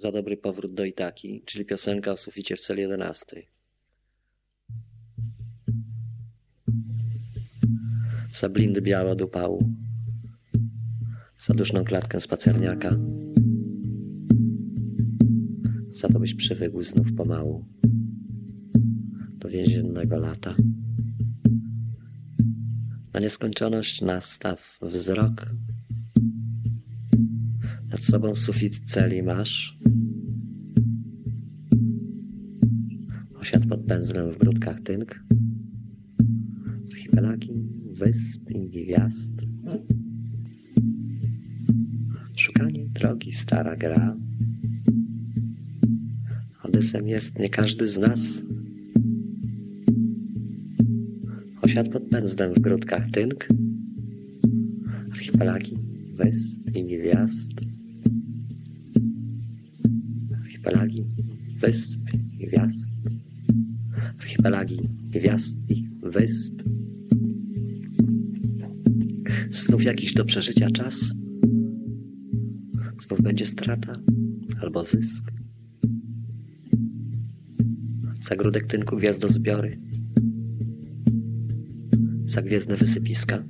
Za dobry powrót do Itaki, czyli piosenka o suficie w celi 11. Za blindy białe od upału, za duszną klatkę spacerniaka, za to byś przywykł znów pomału do więziennego lata. Na nieskończoność nastaw wzrok, nad sobą sufit celi masz. Osiadł pod pędzlem w grudkach tynk, archipelagi, wysp i gwiazd. Szukanie drogi stara gra. Odysem jest nie każdy z nas. Osiadł pod pędzlem w grudkach tynk, archipelagi, wysp i gwiazd archipelagi, wysp, gwiazd, archipelagi, gwiazd i wysp. Znów jakiś do przeżycia czas, znów będzie strata albo zysk. Za grudek tynku gwiazdozbiory, za gwiezdne wysypiska,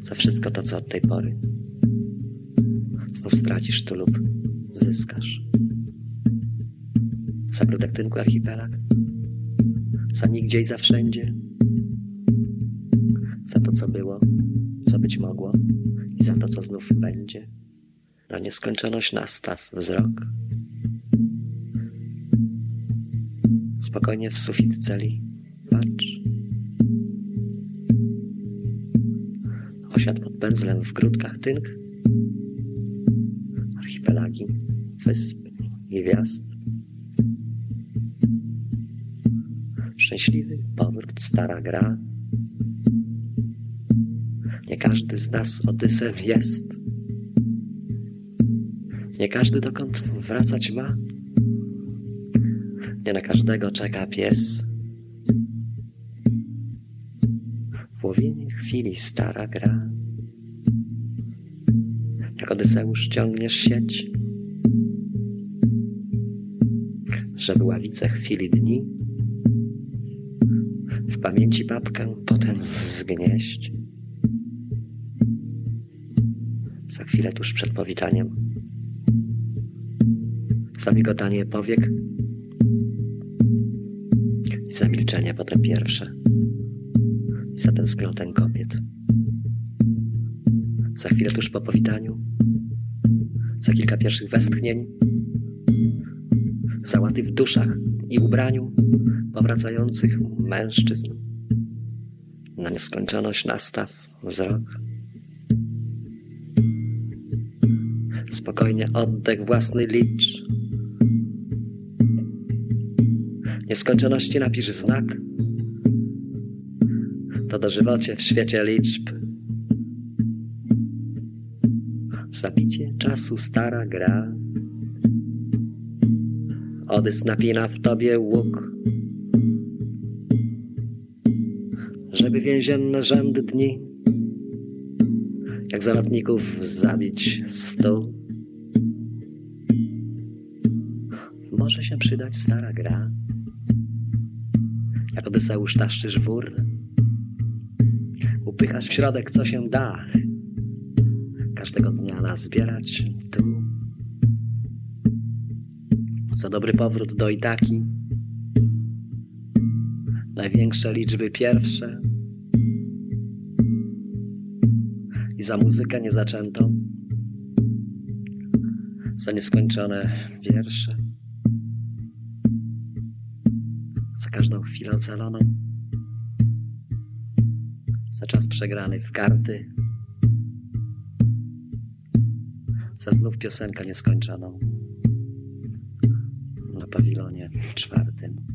za wszystko to, co od tej pory znów stracisz tu lub zyskasz. Za grudek tynku archipelag, za nigdzie i za wszędzie, za to, co było, co być mogło i za to, co znów będzie. Na nieskończoność nastaw wzrok. Spokojnie w sufit celi patrz. Osiadł pod pędzlem w grudkach tynk archipelagi, wysp, gwiazd. Szczęśliwy powrót, stara gra. Nie każdy z nas Odysem jest. Nie każdy dokąd wracać ma. Nie na każdego czeka pies. W łowienie chwili stara gra. Jak Odyseusz ciągniesz sieć, żeby ławice chwili dni w pamięci babkę potem zgnieść. Za chwilę tuż przed powitaniem. Zamigotanie powiek. I zamilczenie potem pierwsze. I za tęsknotę kobiet. Za chwilę tuż po powitaniu, za kilka pierwszych westchnień, załaty w duszach i ubraniu powracających mężczyzn. Na nieskończoność nastaw wzrok. Spokojnie oddech własny licz. Nieskończoności napisz znak. To dożywocie w świecie liczb. Zabicie czasu stara gra. Odys napina w tobie łuk. Żeby więzienne rzędy dni, jak zalotników zabić stu. Może się przydać stara gra, jak Odyseusz taszczysz wór. Upychasz w środek, co się da, każdego dnia nazbierać tu. Za dobry powrót do Itaki. Największe liczby pierwsze. I za muzykę niezaczętą. Za nieskończone wiersze. Za każdą chwilę ocaloną. Za czas przegrany w karty za znów piosenkę nieskończoną na pawilonie czwartym.